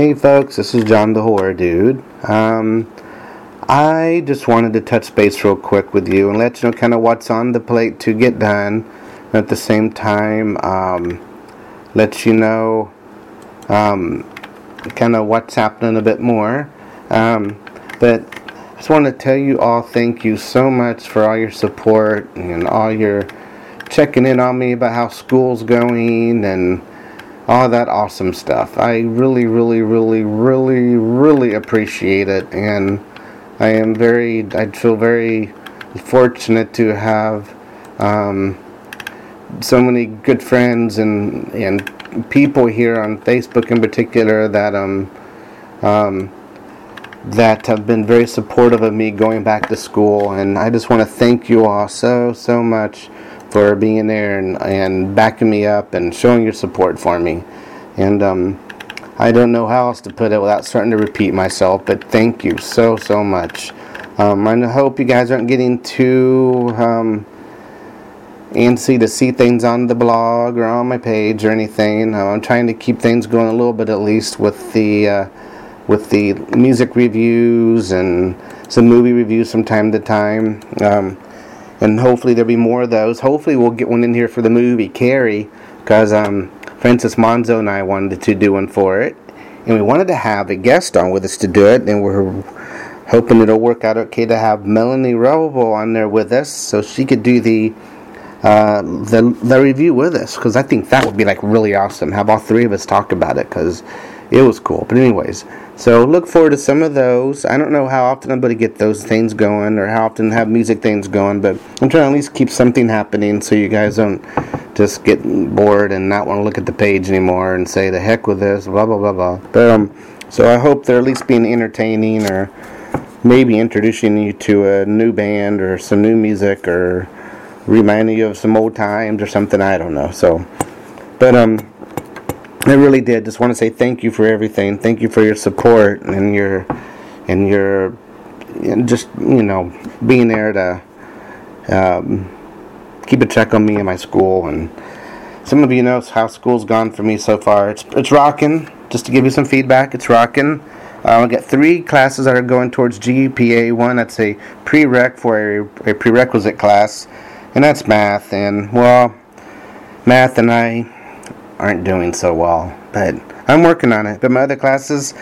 Hey folks, this is John the Horror Dude. Um, I just wanted to touch base real quick with you and let you know kind of what's on the plate to get done. At the same time, um, let you know um, kind of what's happening a bit more. Um, but I just want to tell you all thank you so much for all your support and all your checking in on me about how school's going and all that awesome stuff. I really, really, really, really, really appreciate it, and I am very, I feel very fortunate to have um, so many good friends and and people here on Facebook in particular that um um that have been very supportive of me going back to school, and I just want to thank you all so so much for being there and, and backing me up and showing your support for me. And um, I don't know how else to put it without starting to repeat myself, but thank you so, so much. Um, I hope you guys aren't getting too um, antsy to see things on the blog or on my page or anything. Uh, I'm trying to keep things going a little bit at least with the uh, with the music reviews and some movie reviews from time to time. Um, and hopefully there'll be more of those. Hopefully we'll get one in here for the movie Carrie, because um, Francis Monzo and I wanted to do one for it, and we wanted to have a guest on with us to do it, and we're hoping it'll work out okay to have Melanie Robo on there with us, so she could do the uh, the the review with us, because I think that would be like really awesome. Have all three of us talk about it, because it was cool. But anyways, so look forward to some of those. I don't know how often I'm going to get those things going or how often have music things going, but I'm trying to at least keep something happening so you guys don't just get bored and not want to look at the page anymore and say the heck with this, blah blah blah blah. But um, so I hope they're at least being entertaining or maybe introducing you to a new band or some new music or reminding you of some old times or something. I don't know. So, but um I really did just want to say thank you for everything. Thank you for your support and your and your and just you know being there to um, keep a check on me and my school. And some of you know how school's gone for me so far. It's it's rocking. Just to give you some feedback, it's rocking. Uh, I got three classes that are going towards GPA. One that's a prereq for a, a prerequisite class, and that's math. And well, math and I aren't doing so well, but I'm working on it. But my other classes,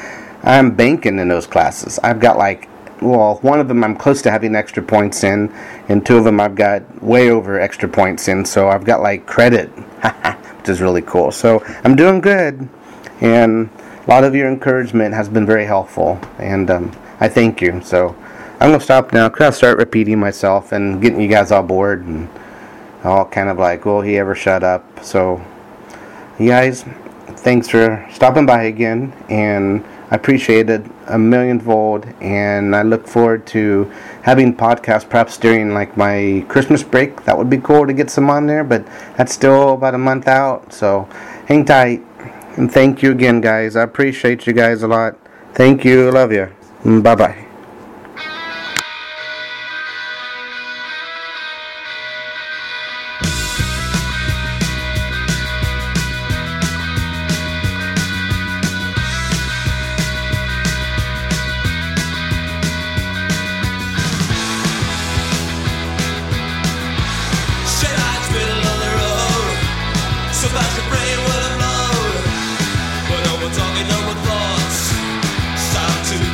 I'm banking in those classes. I've got like, well, one of them I'm close to having extra points in, and two of them I've got way over extra points in. So I've got like credit, which is really cool. So I'm doing good, and a lot of your encouragement has been very helpful, and um, I thank you. So I'm gonna stop now because I start repeating myself and getting you guys all bored and all kind of like, will he ever shut up? So you guys, thanks for stopping by again, and I appreciate it a millionfold. And I look forward to having podcasts perhaps during like my Christmas break. That would be cool to get some on there, but that's still about a month out. So hang tight, and thank you again, guys. I appreciate you guys a lot. Thank you. Love you. Mm, bye bye.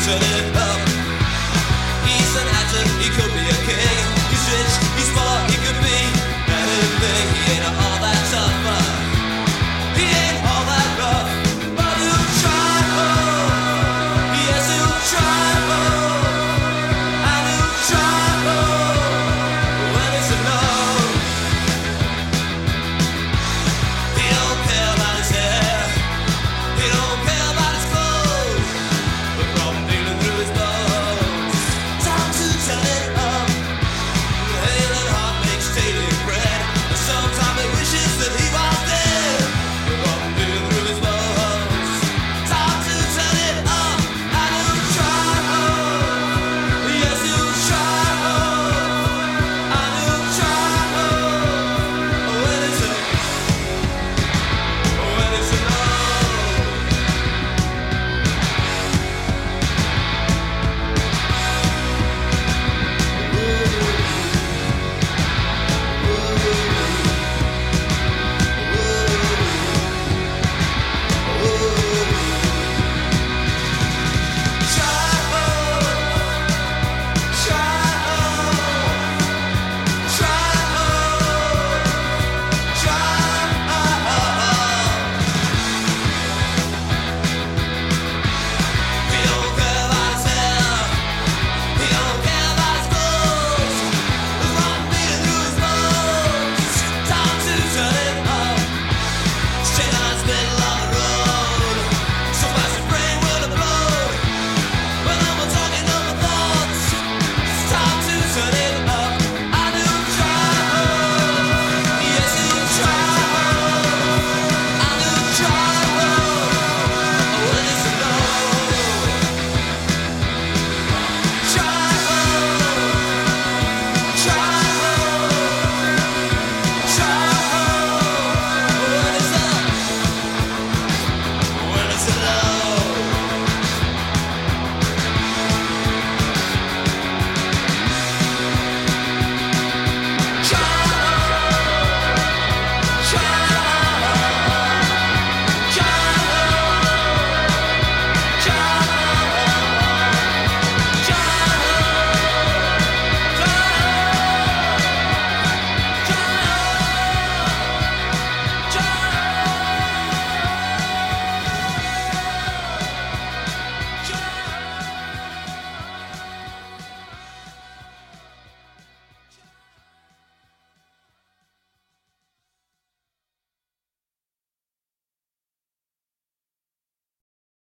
turning